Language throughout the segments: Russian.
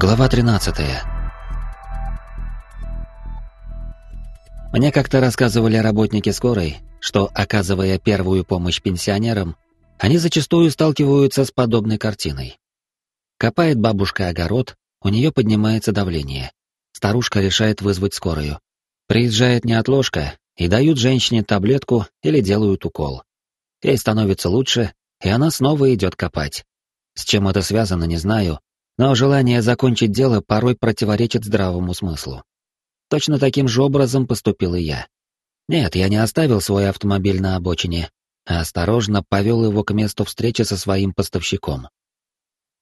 Глава 13 Мне как-то рассказывали работники скорой, что, оказывая первую помощь пенсионерам, они зачастую сталкиваются с подобной картиной. Копает бабушка огород, у нее поднимается давление. Старушка решает вызвать скорую. Приезжает неотложка и дают женщине таблетку или делают укол. Ей становится лучше, и она снова идет копать. С чем это связано, не знаю, но желание закончить дело порой противоречит здравому смыслу. Точно таким же образом поступил и я. Нет, я не оставил свой автомобиль на обочине, а осторожно повел его к месту встречи со своим поставщиком.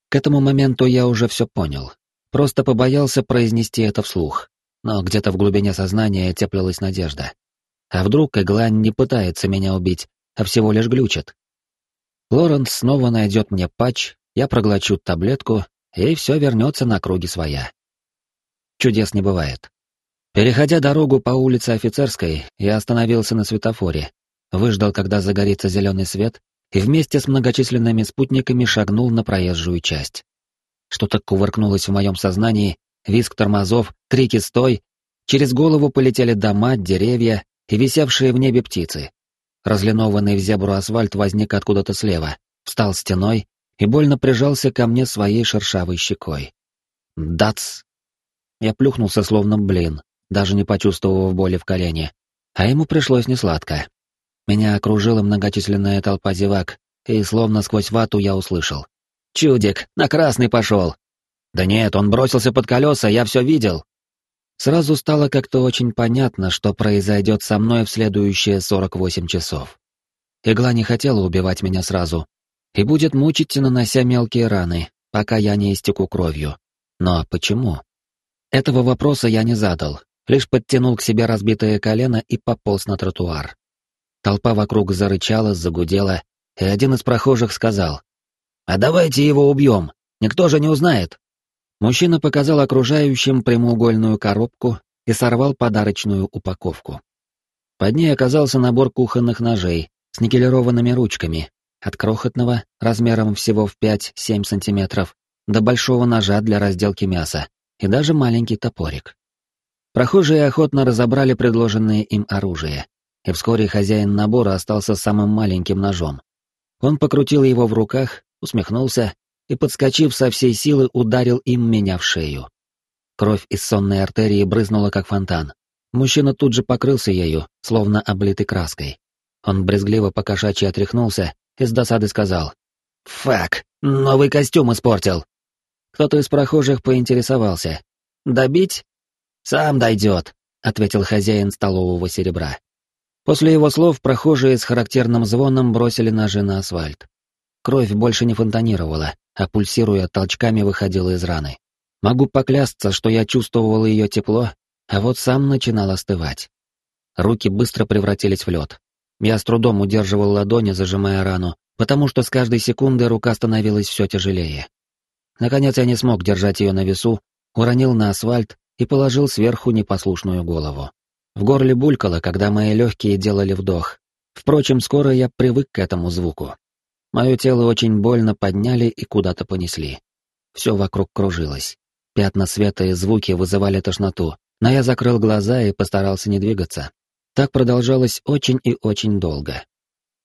К этому моменту я уже все понял. Просто побоялся произнести это вслух, но где-то в глубине сознания теплилась надежда. А вдруг игла не пытается меня убить, а всего лишь глючит? Лоренс снова найдет мне патч, я проглочу таблетку, и все вернется на круги своя. Чудес не бывает. Переходя дорогу по улице Офицерской, я остановился на светофоре, выждал, когда загорится зеленый свет, и вместе с многочисленными спутниками шагнул на проезжую часть. Что-то кувыркнулось в моем сознании, визг тормозов, крики «Стой!», через голову полетели дома, деревья и висевшие в небе птицы. Разлинованный в зебру асфальт возник откуда-то слева, встал стеной и больно прижался ко мне своей шершавой щекой. Дац! Я плюхнулся словно блин, даже не почувствовав боли в колене, а ему пришлось несладко. Меня окружила многочисленная толпа зевак, и словно сквозь вату я услышал. «Чудик, на красный пошел!» «Да нет, он бросился под колеса, я все видел!» Сразу стало как-то очень понятно, что произойдет со мной в следующие 48 часов. Игла не хотела убивать меня сразу, и будет мучить, нанося мелкие раны, пока я не истеку кровью. Но почему? Этого вопроса я не задал, лишь подтянул к себе разбитое колено и пополз на тротуар. Толпа вокруг зарычала, загудела, и один из прохожих сказал, «А давайте его убьем, никто же не узнает». Мужчина показал окружающим прямоугольную коробку и сорвал подарочную упаковку. Под ней оказался набор кухонных ножей с никелированными ручками, от крохотного, размером всего в 5-7 сантиметров, до большого ножа для разделки мяса, и даже маленький топорик. Прохожие охотно разобрали предложенное им оружие, и вскоре хозяин набора остался самым маленьким ножом. Он покрутил его в руках, усмехнулся и, подскочив со всей силы, ударил им меня в шею. Кровь из сонной артерии брызнула, как фонтан. Мужчина тут же покрылся ею, словно облитый краской. Он брезгливо покошачьи отряхнулся и с досады сказал. «Фак, новый костюм испортил!» Кто-то из прохожих поинтересовался. «Добить?» «Сам дойдет», — ответил хозяин столового серебра. После его слов прохожие с характерным звоном бросили ножи на асфальт. Кровь больше не фонтанировала, а пульсируя толчками выходила из раны. Могу поклясться, что я чувствовал ее тепло, а вот сам начинал остывать. Руки быстро превратились в лед. Я с трудом удерживал ладони, зажимая рану, потому что с каждой секундой рука становилась все тяжелее. Наконец я не смог держать ее на весу, уронил на асфальт и положил сверху непослушную голову. В горле булькало, когда мои легкие делали вдох. Впрочем, скоро я привык к этому звуку. Мое тело очень больно подняли и куда-то понесли. Все вокруг кружилось. Пятна света и звуки вызывали тошноту, но я закрыл глаза и постарался не двигаться. Так продолжалось очень и очень долго.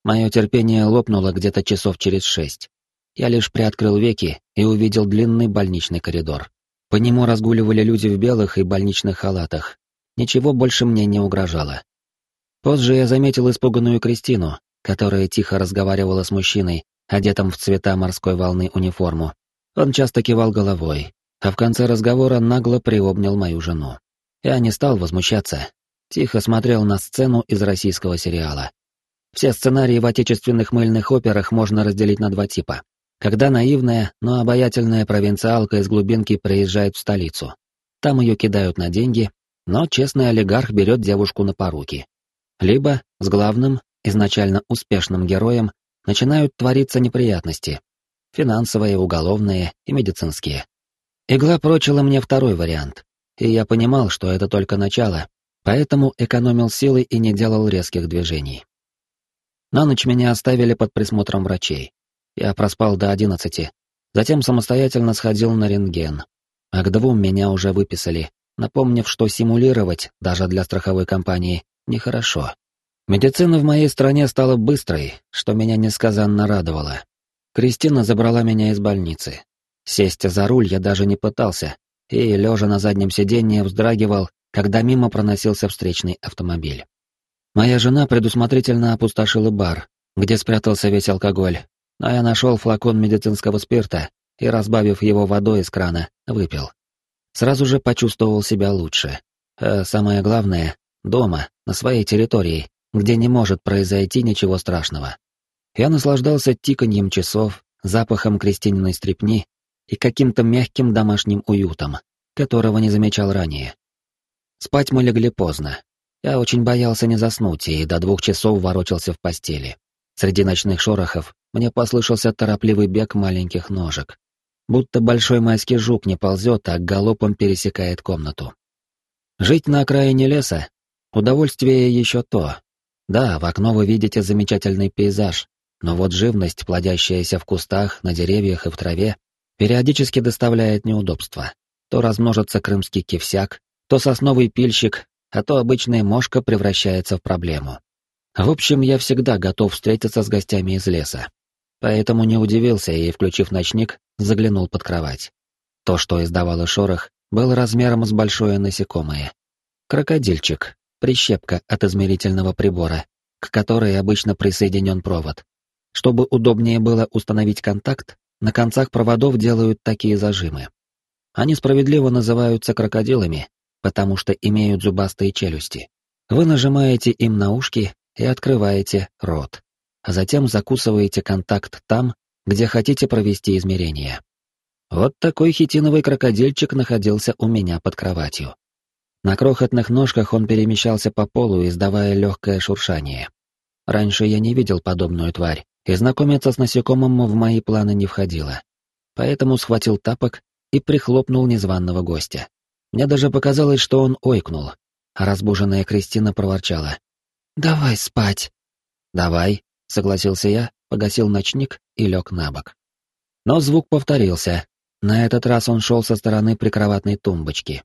Мое терпение лопнуло где-то часов через шесть. Я лишь приоткрыл веки и увидел длинный больничный коридор. По нему разгуливали люди в белых и больничных халатах. Ничего больше мне не угрожало. Позже я заметил испуганную Кристину, которая тихо разговаривала с мужчиной, одетым в цвета морской волны униформу. Он часто кивал головой, а в конце разговора нагло приобнял мою жену. Я не стал возмущаться, тихо смотрел на сцену из российского сериала. Все сценарии в отечественных мыльных операх можно разделить на два типа. Когда наивная, но обаятельная провинциалка из глубинки приезжает в столицу. Там ее кидают на деньги, но честный олигарх берет девушку на поруки. Либо с главным, изначально успешным героем начинают твориться неприятности. Финансовые, уголовные и медицинские. Игла прочила мне второй вариант, и я понимал, что это только начало, поэтому экономил силы и не делал резких движений. На ночь меня оставили под присмотром врачей. Я проспал до одиннадцати, затем самостоятельно сходил на рентген. а к двум меня уже выписали, напомнив, что симулировать, даже для страховой компании, нехорошо. Медицина в моей стране стала быстрой, что меня несказанно радовало. Кристина забрала меня из больницы. Сесть за руль я даже не пытался, и, лежа на заднем сиденье, вздрагивал, когда мимо проносился встречный автомобиль. Моя жена предусмотрительно опустошила бар, где спрятался весь алкоголь, но я нашел флакон медицинского спирта и, разбавив его водой из крана, выпил. Сразу же почувствовал себя лучше. А самое главное — дома, на своей территории, где не может произойти ничего страшного. Я наслаждался тиканьем часов, запахом крестининой стрепни и каким-то мягким домашним уютом, которого не замечал ранее. Спать мы легли поздно. Я очень боялся не заснуть и до двух часов ворочался в постели. Среди ночных шорохов мне послышался торопливый бег маленьких ножек. Будто большой майский жук не ползет, а галопом пересекает комнату. Жить на окраине леса — удовольствие еще то, да, в окно вы видите замечательный пейзаж, но вот живность, плодящаяся в кустах, на деревьях и в траве, периодически доставляет неудобства. То размножится крымский кивсяк, то сосновый пильщик, а то обычная мошка превращается в проблему. В общем, я всегда готов встретиться с гостями из леса. Поэтому не удивился и, включив ночник, заглянул под кровать. То, что издавало шорох, было размером с большое насекомое. Крокодильчик, прищепка от измерительного прибора, к которой обычно присоединен провод. Чтобы удобнее было установить контакт, на концах проводов делают такие зажимы. Они справедливо называются крокодилами, потому что имеют зубастые челюсти. Вы нажимаете им на ушки и открываете рот, а затем закусываете контакт там, где хотите провести измерение. Вот такой хитиновый крокодильчик находился у меня под кроватью. На крохотных ножках он перемещался по полу, издавая легкое шуршание. Раньше я не видел подобную тварь, и знакомиться с насекомым в мои планы не входило. Поэтому схватил тапок и прихлопнул незваного гостя. Мне даже показалось, что он ойкнул, а разбуженная Кристина проворчала. «Давай спать». «Давай», — согласился я, погасил ночник и лег на бок. Но звук повторился. На этот раз он шел со стороны прикроватной тумбочки.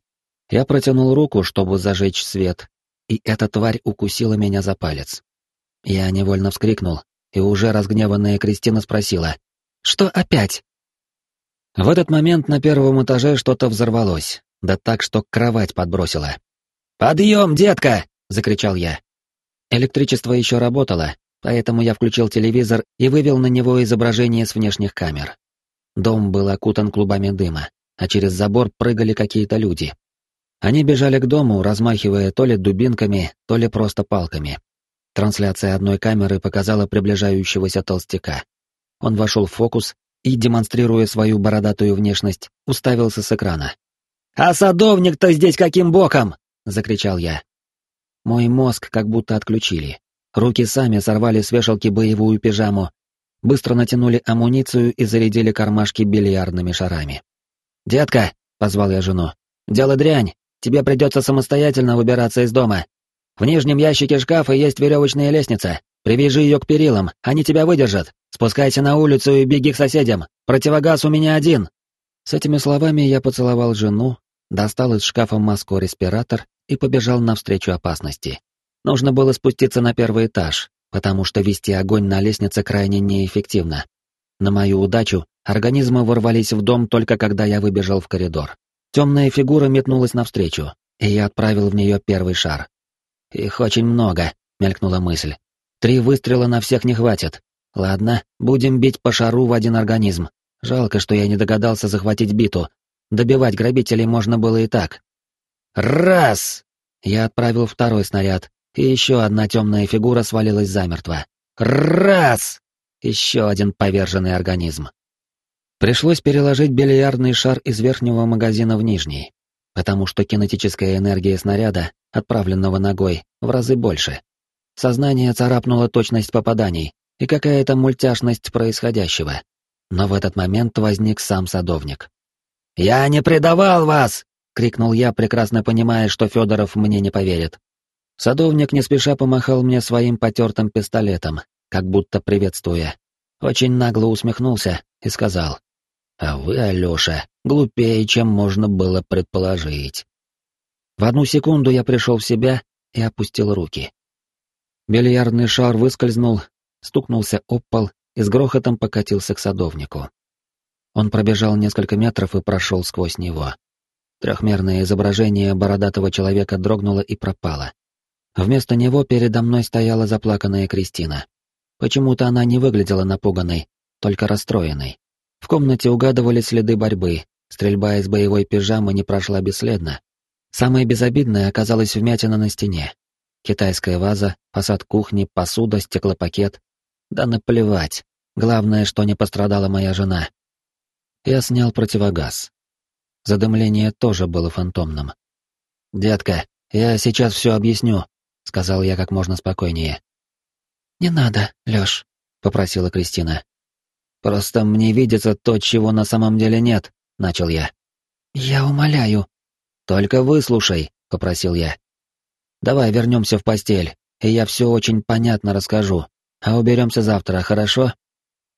Я протянул руку, чтобы зажечь свет, и эта тварь укусила меня за палец. Я невольно вскрикнул, и уже разгневанная Кристина спросила, «Что опять?» В этот момент на первом этаже что-то взорвалось, да так, что кровать подбросило. «Подъем, детка!» — закричал я. Электричество еще работало, поэтому я включил телевизор и вывел на него изображение с внешних камер. Дом был окутан клубами дыма, а через забор прыгали какие-то люди. Они бежали к дому, размахивая то ли дубинками, то ли просто палками. Трансляция одной камеры показала приближающегося толстяка. Он вошел в фокус и, демонстрируя свою бородатую внешность, уставился с экрана. «А садовник-то здесь каким боком?» — закричал я. Мой мозг как будто отключили. Руки сами сорвали с вешалки боевую пижаму, быстро натянули амуницию и зарядили кармашки бильярдными шарами. «Детка!» — позвал я жену. «Дело дрянь! Тебе придется самостоятельно выбираться из дома. В нижнем ящике шкафа есть веревочная лестница. Привяжи ее к перилам, они тебя выдержат. Спускайся на улицу и беги к соседям. Противогаз у меня один». С этими словами я поцеловал жену, достал из шкафа маску-респиратор и побежал навстречу опасности. Нужно было спуститься на первый этаж, потому что вести огонь на лестнице крайне неэффективно. На мою удачу, организмы ворвались в дом только когда я выбежал в коридор. Темная фигура метнулась навстречу, и я отправил в нее первый шар. «Их очень много», — мелькнула мысль. «Три выстрела на всех не хватит. Ладно, будем бить по шару в один организм. Жалко, что я не догадался захватить биту. Добивать грабителей можно было и так». «Раз!» Я отправил второй снаряд, и еще одна темная фигура свалилась замертво. «Раз!» Еще один поверженный организм. Пришлось переложить бильярдный шар из верхнего магазина в нижний, потому что кинетическая энергия снаряда, отправленного ногой, в разы больше. Сознание царапнуло точность попаданий и какая-то мультяшность происходящего. Но в этот момент возник сам садовник. «Я не предавал вас!» — крикнул я, прекрасно понимая, что Федоров мне не поверит. Садовник не спеша помахал мне своим потертым пистолетом, как будто приветствуя. Очень нагло усмехнулся и сказал. А вы, Алёша, глупее, чем можно было предположить. В одну секунду я пришел в себя и опустил руки. Бильярдный шар выскользнул, стукнулся об пол и с грохотом покатился к садовнику. Он пробежал несколько метров и прошел сквозь него. Трехмерное изображение бородатого человека дрогнуло и пропало. Вместо него передо мной стояла заплаканная Кристина. Почему-то она не выглядела напуганной, только расстроенной. В комнате угадывали следы борьбы, стрельба из боевой пижамы не прошла бесследно. Самое безобидное оказалось вмятина на стене. Китайская ваза, фасад кухни, посуда, стеклопакет. Да наплевать. Главное, что не пострадала моя жена. Я снял противогаз. Задымление тоже было фантомным. «Детка, я сейчас все объясню», — сказал я как можно спокойнее. «Не надо, Лёш», — попросила Кристина. «Просто мне видится то, чего на самом деле нет», — начал я. «Я умоляю». «Только выслушай», — попросил я. «Давай вернемся в постель, и я все очень понятно расскажу, а уберемся завтра, хорошо?»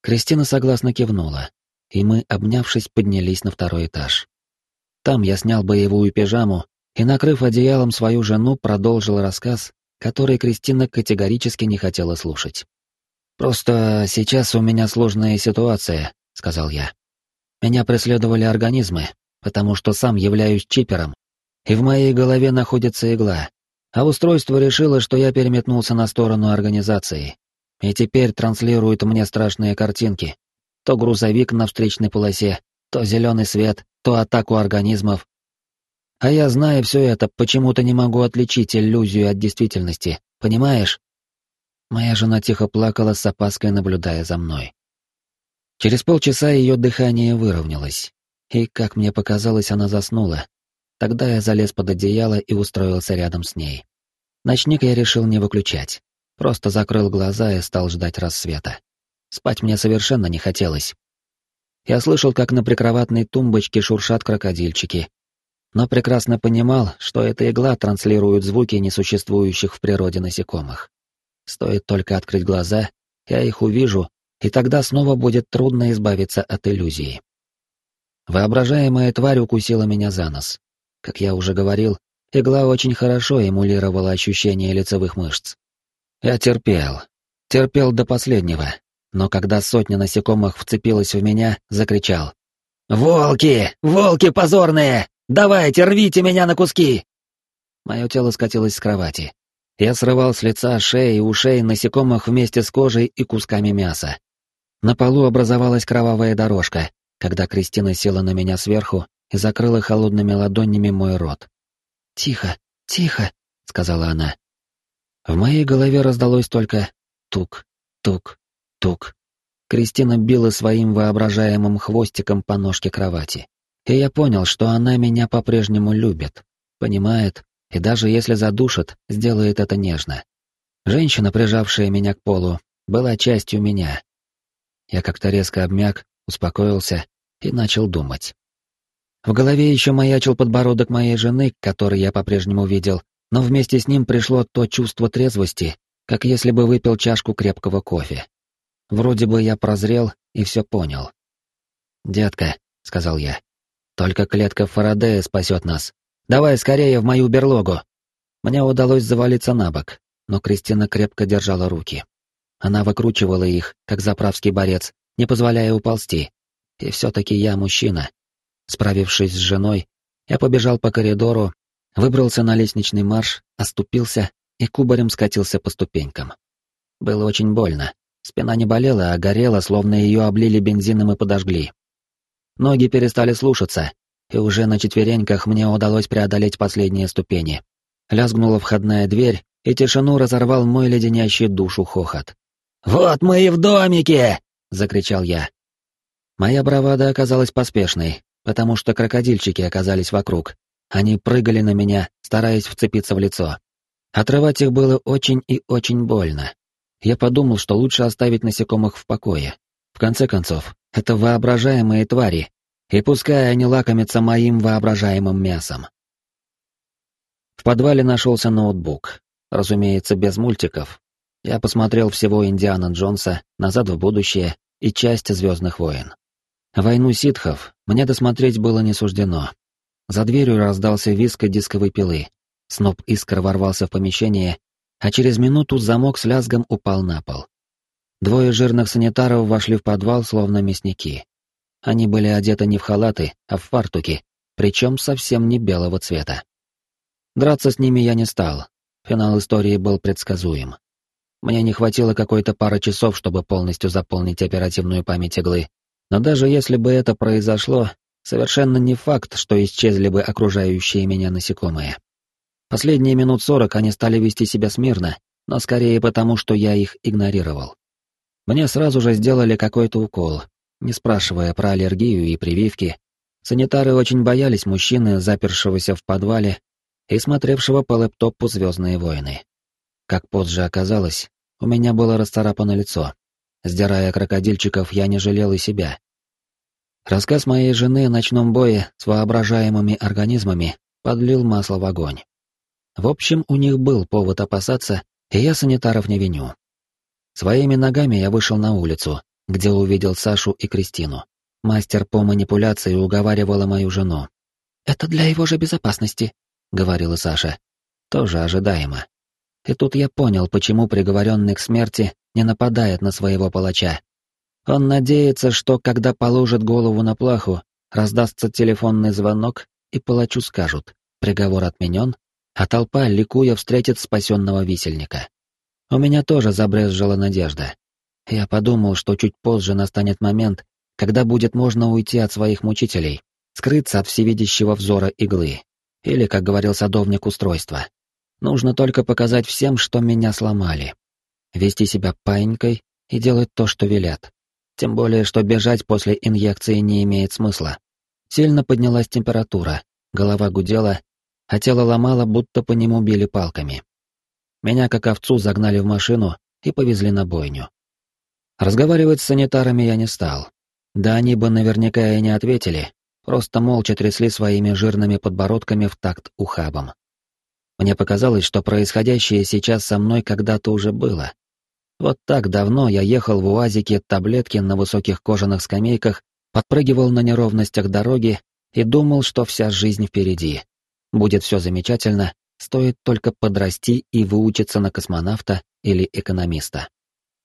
Кристина согласно кивнула, и мы, обнявшись, поднялись на второй этаж. Там я снял боевую пижаму и, накрыв одеялом свою жену, продолжил рассказ, который Кристина категорически не хотела слушать. «Просто сейчас у меня сложная ситуация», — сказал я. «Меня преследовали организмы, потому что сам являюсь чипером, и в моей голове находится игла, а устройство решило, что я переметнулся на сторону организации, и теперь транслирует мне страшные картинки. То грузовик на встречной полосе, то зеленый свет, то атаку организмов, а я, зная все это, почему-то не могу отличить иллюзию от действительности, понимаешь? Моя жена тихо плакала с опаской, наблюдая за мной. Через полчаса ее дыхание выровнялось, и, как мне показалось, она заснула. Тогда я залез под одеяло и устроился рядом с ней. Ночник я решил не выключать. Просто закрыл глаза и стал ждать рассвета. Спать мне совершенно не хотелось. Я слышал, как на прикроватной тумбочке шуршат крокодильчики, но прекрасно понимал, что эта игла транслирует звуки несуществующих в природе насекомых. Стоит только открыть глаза, я их увижу, и тогда снова будет трудно избавиться от иллюзии. Воображаемая тварь укусила меня за нос. Как я уже говорил, игла очень хорошо эмулировала ощущение лицевых мышц. Я терпел. Терпел до последнего. Но когда сотня насекомых вцепилась в меня, закричал. «Волки! Волки позорные! Давайте, рвите меня на куски!» Мое тело скатилось с кровати. Я срывал с лица, шеи и ушей насекомых вместе с кожей и кусками мяса. На полу образовалась кровавая дорожка, когда Кристина села на меня сверху и закрыла холодными ладонями мой рот. «Тихо, тихо», — сказала она. В моей голове раздалось только тук, тук, тук. Кристина била своим воображаемым хвостиком по ножке кровати. И я понял, что она меня по-прежнему любит, понимает, и даже если задушит, сделает это нежно. Женщина, прижавшая меня к полу, была частью меня. Я как-то резко обмяк, успокоился и начал думать. В голове еще маячил подбородок моей жены, который я по-прежнему видел, но вместе с ним пришло то чувство трезвости, как если бы выпил чашку крепкого кофе. Вроде бы я прозрел и все понял. «Детка», — сказал я, только клетка Фарадея спасет нас. Давай скорее в мою берлогу. Мне удалось завалиться на бок, но Кристина крепко держала руки. Она выкручивала их, как заправский борец, не позволяя уползти. И все-таки я мужчина. Справившись с женой, я побежал по коридору, выбрался на лестничный марш, оступился и кубарем скатился по ступенькам. Было очень больно. Спина не болела, а горела, словно ее облили бензином и подожгли. Ноги перестали слушаться, и уже на четвереньках мне удалось преодолеть последние ступени. Лязгнула входная дверь, и тишину разорвал мой леденящий душу хохот. «Вот мы и в домике!» — закричал я. Моя бравада оказалась поспешной, потому что крокодильчики оказались вокруг. Они прыгали на меня, стараясь вцепиться в лицо. Отрывать их было очень и очень больно. Я подумал, что лучше оставить насекомых в покое. В конце концов, это воображаемые твари, и пускай они лакомятся моим воображаемым мясом. В подвале нашелся ноутбук, разумеется, без мультиков. Я посмотрел всего Индиана Джонса, Назад в будущее и часть Звездных войн. Войну ситхов мне досмотреть было не суждено. За дверью раздался виск дисковой пилы. Сноп искр ворвался в помещение, а через минуту замок с лязгом упал на пол. Двое жирных санитаров вошли в подвал, словно мясники. Они были одеты не в халаты, а в фартуки, причем совсем не белого цвета. Драться с ними я не стал. Финал истории был предсказуем. Мне не хватило какой-то пары часов, чтобы полностью заполнить оперативную память иглы. Но даже если бы это произошло, совершенно не факт, что исчезли бы окружающие меня насекомые. Последние минут сорок они стали вести себя смирно, но скорее потому, что я их игнорировал. Мне сразу же сделали какой-то укол, не спрашивая про аллергию и прививки. Санитары очень боялись мужчины, запершегося в подвале и смотревшего по лэптопу «Звездные войны». Как позже оказалось, у меня было расцарапано лицо. Сдирая крокодильчиков, я не жалел и себя. Рассказ моей жены о ночном бое с воображаемыми организмами подлил масло в огонь. В общем, у них был повод опасаться, и я санитаров не виню. Своими ногами я вышел на улицу, где увидел Сашу и Кристину. Мастер по манипуляции уговаривала мою жену. «Это для его же безопасности», — говорила Саша. Тоже ожидаемо. И тут я понял, почему приговоренный к смерти не нападает на своего палача. Он надеется, что когда положит голову на плаху, раздастся телефонный звонок, и палачу скажут «приговор отменен», а толпа, ликуя, встретит спасенного висельника. У меня тоже забрезжила надежда. Я подумал, что чуть позже настанет момент, когда будет можно уйти от своих мучителей, скрыться от всевидящего взора иглы, или, как говорил садовник, устройства. Нужно только показать всем, что меня сломали. Вести себя паинькой и делать то, что велят. Тем более, что бежать после инъекции не имеет смысла. Сильно поднялась температура, голова гудела, а тело ломало, будто по нему били палками. Меня, как овцу, загнали в машину и повезли на бойню. Разговаривать с санитарами я не стал. Да они бы наверняка и не ответили, просто молча трясли своими жирными подбородками в такт ухабом. Мне показалось, что происходящее сейчас со мной когда-то уже было. Вот так давно я ехал в УАЗике таблетки на высоких кожаных скамейках, подпрыгивал на неровностях дороги и думал, что вся жизнь впереди. Будет все замечательно, стоит только подрасти и выучиться на космонавта или экономиста.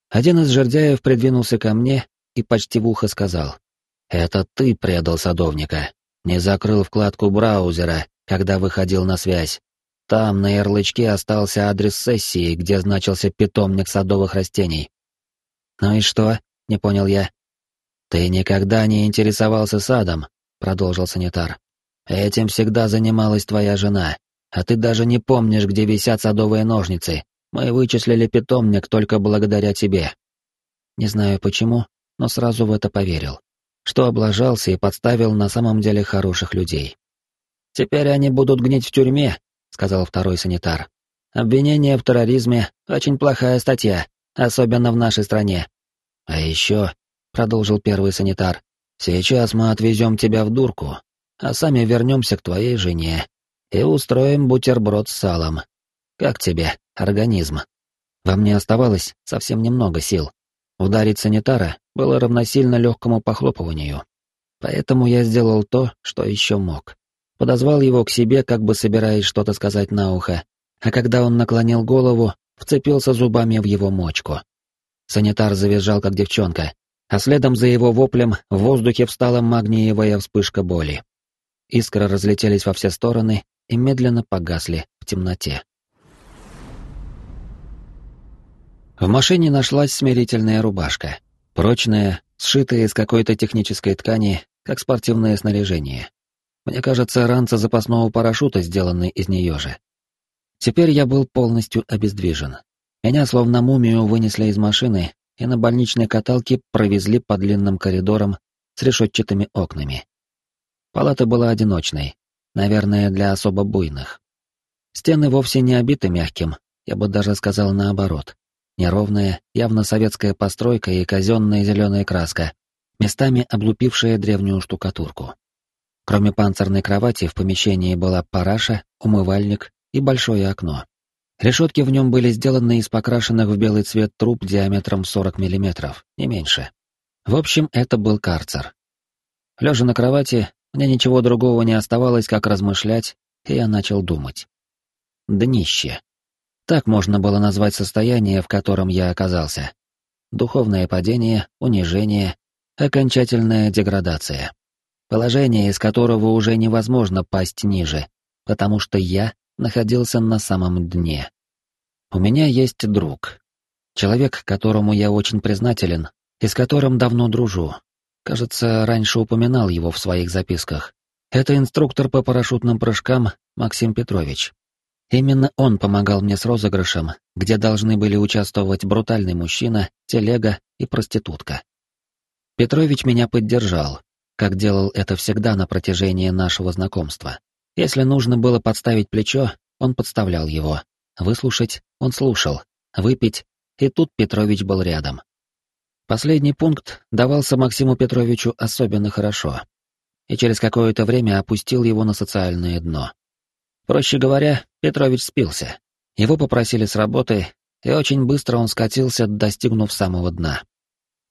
Один из жердяев придвинулся ко мне и почти в ухо сказал. «Это ты предал садовника. Не закрыл вкладку браузера, когда выходил на связь. Там на ярлычке остался адрес сессии, где значился питомник садовых растений. «Ну и что?» — не понял я. «Ты никогда не интересовался садом», — продолжил санитар. «Этим всегда занималась твоя жена, а ты даже не помнишь, где висят садовые ножницы. Мы вычислили питомник только благодаря тебе». Не знаю почему, но сразу в это поверил. Что облажался и подставил на самом деле хороших людей. «Теперь они будут гнить в тюрьме», — сказал второй санитар. «Обвинение в терроризме — очень плохая статья, особенно в нашей стране». «А еще», — продолжил первый санитар, — «сейчас мы отвезем тебя в дурку, а сами вернемся к твоей жене и устроим бутерброд с салом. Как тебе, организм?» Во мне оставалось совсем немного сил. Ударить санитара было равносильно легкому похлопыванию. Поэтому я сделал то, что еще мог подозвал его к себе, как бы собираясь что-то сказать на ухо, а когда он наклонил голову, вцепился зубами в его мочку. Санитар завизжал, как девчонка, а следом за его воплем в воздухе встала магниевая вспышка боли. Искры разлетелись во все стороны и медленно погасли в темноте. В машине нашлась смирительная рубашка, прочная, сшитая из какой-то технической ткани, как спортивное снаряжение. Мне кажется, ранца запасного парашюта, сделанный из нее же. Теперь я был полностью обездвижен. Меня словно мумию вынесли из машины и на больничной каталке провезли по длинным коридорам с решетчатыми окнами. Палата была одиночной, наверное, для особо буйных. Стены вовсе не обиты мягким, я бы даже сказал наоборот. Неровная, явно советская постройка и казенная зеленая краска, местами облупившая древнюю штукатурку. Кроме панцирной кровати в помещении была параша, умывальник и большое окно. Решетки в нем были сделаны из покрашенных в белый цвет труб диаметром 40 мм, не меньше. В общем, это был карцер. Лежа на кровати, мне ничего другого не оставалось, как размышлять, и я начал думать. Днище. Так можно было назвать состояние, в котором я оказался. Духовное падение, унижение, окончательная деградация. Положение, из которого уже невозможно пасть ниже, потому что я находился на самом дне. У меня есть друг. Человек, которому я очень признателен и с которым давно дружу. Кажется, раньше упоминал его в своих записках. Это инструктор по парашютным прыжкам Максим Петрович. Именно он помогал мне с розыгрышем, где должны были участвовать брутальный мужчина, телега и проститутка. Петрович меня поддержал, как делал это всегда на протяжении нашего знакомства. Если нужно было подставить плечо, он подставлял его. Выслушать он слушал, выпить, и тут Петрович был рядом. Последний пункт давался Максиму Петровичу особенно хорошо, и через какое-то время опустил его на социальное дно. Проще говоря, Петрович спился. Его попросили с работы, и очень быстро он скатился, достигнув самого дна.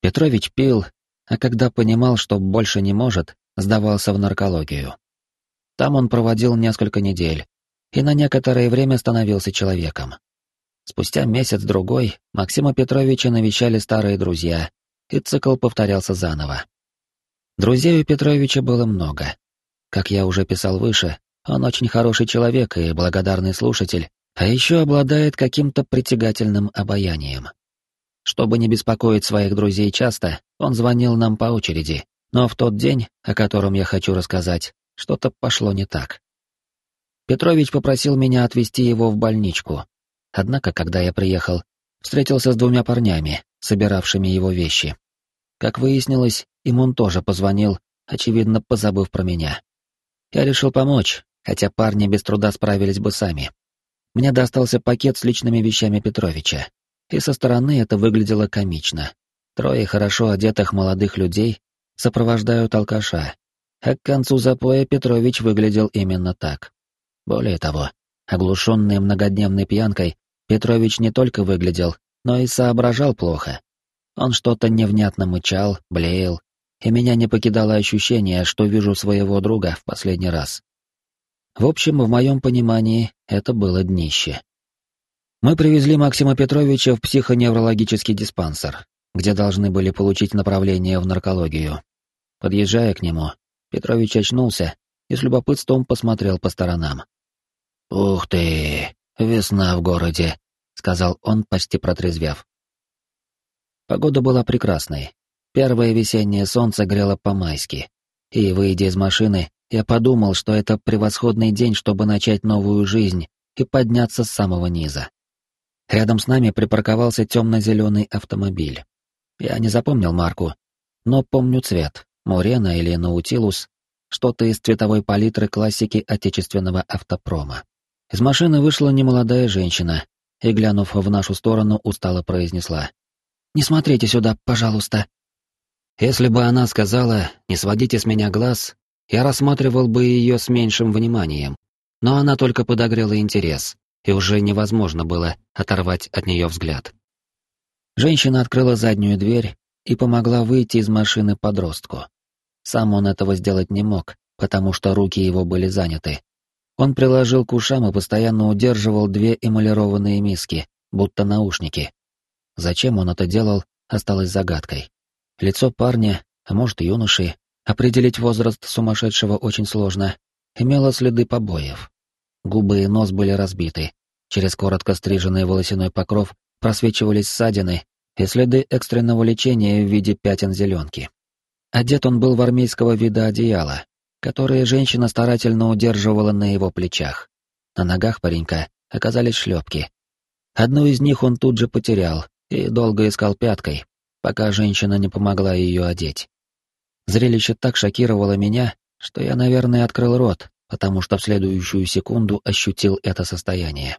Петрович пил, а когда понимал, что больше не может, сдавался в наркологию. Там он проводил несколько недель и на некоторое время становился человеком. Спустя месяц-другой Максима Петровича навещали старые друзья, и цикл повторялся заново. Друзей у Петровича было много. Как я уже писал выше, он очень хороший человек и благодарный слушатель, а еще обладает каким-то притягательным обаянием. Чтобы не беспокоить своих друзей часто, он звонил нам по очереди, но в тот день, о котором я хочу рассказать, что-то пошло не так. Петрович попросил меня отвезти его в больничку. Однако, когда я приехал, встретился с двумя парнями, собиравшими его вещи. Как выяснилось, им он тоже позвонил, очевидно, позабыв про меня. Я решил помочь, хотя парни без труда справились бы сами. Мне достался пакет с личными вещами Петровича, и со стороны это выглядело комично. Трое хорошо одетых молодых людей сопровождают алкаша, а к концу запоя Петрович выглядел именно так. Более того, оглушенный многодневной пьянкой, Петрович не только выглядел, но и соображал плохо. Он что-то невнятно мычал, блеял, и меня не покидало ощущение, что вижу своего друга в последний раз. В общем, в моем понимании, это было днище. Мы привезли Максима Петровича в психоневрологический диспансер, где должны были получить направление в наркологию. Подъезжая к нему, Петрович очнулся и с любопытством посмотрел по сторонам. «Ух ты, весна в городе», — сказал он, почти протрезвев. Погода была прекрасной. Первое весеннее солнце грело по-майски. И, выйдя из машины, я подумал, что это превосходный день, чтобы начать новую жизнь и подняться с самого низа. Рядом с нами припарковался темно-зеленый автомобиль. Я не запомнил марку, но помню цвет — Мурена или Наутилус, что-то из цветовой палитры классики отечественного автопрома. Из машины вышла немолодая женщина и, глянув в нашу сторону, устало произнесла. «Не смотрите сюда, пожалуйста». Если бы она сказала «не сводите с меня глаз», я рассматривал бы ее с меньшим вниманием, но она только подогрела интерес, и уже невозможно было оторвать от нее взгляд. Женщина открыла заднюю дверь и помогла выйти из машины подростку. Сам он этого сделать не мог, потому что руки его были заняты. Он приложил к ушам и постоянно удерживал две эмалированные миски, будто наушники. Зачем он это делал, осталось загадкой. Лицо парня, а может юноши, определить возраст сумасшедшего очень сложно, имело следы побоев. Губы и нос были разбиты. Через коротко стриженный волосяной покров просвечивались ссадины и следы экстренного лечения в виде пятен зеленки. Одет он был в армейского вида одеяло, которое женщина старательно удерживала на его плечах. На ногах паренька оказались шлепки. Одну из них он тут же потерял и долго искал пяткой, пока женщина не помогла ее одеть. Зрелище так шокировало меня, что я, наверное, открыл рот, потому что в следующую секунду ощутил это состояние.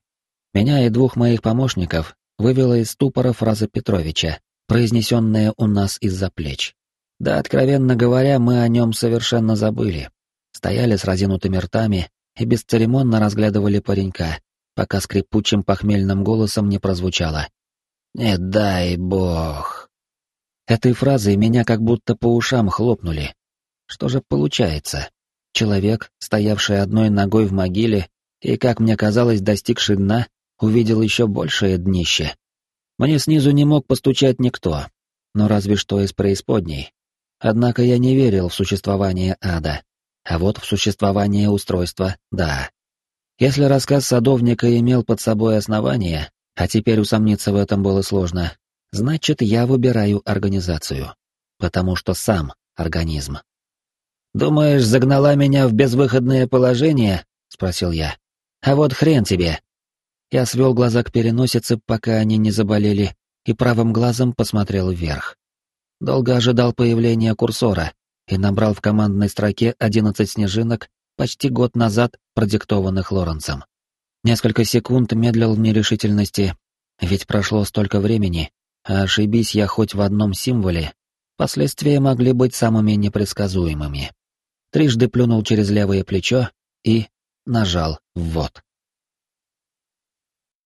Меня и двух моих помощников вывела из ступора фраза Петровича, произнесенная у нас из-за плеч. Да, откровенно говоря, мы о нем совершенно забыли. Стояли с разинутыми ртами и бесцеремонно разглядывали паренька, пока скрипучим похмельным голосом не прозвучало. «Не дай бог». Этой фразой меня как будто по ушам хлопнули. Что же получается? Человек, стоявший одной ногой в могиле и, как мне казалось, достигший дна, увидел еще большее днище. Мне снизу не мог постучать никто, но разве что из преисподней. Однако я не верил в существование ада, а вот в существование устройства — да. Если рассказ садовника имел под собой основание, а теперь усомниться в этом было сложно, значит, я выбираю организацию. Потому что сам организм. «Думаешь, загнала меня в безвыходное положение?» — спросил я. «А вот хрен тебе!» Я свел глаза к переносице, пока они не заболели, и правым глазом посмотрел вверх. Долго ожидал появления курсора и набрал в командной строке 11 снежинок почти год назад, продиктованных Лоренцем. Несколько секунд медлил в нерешительности, ведь прошло столько времени, а ошибись я хоть в одном символе, последствия могли быть самыми непредсказуемыми. Трижды плюнул через левое плечо и нажал «ввод».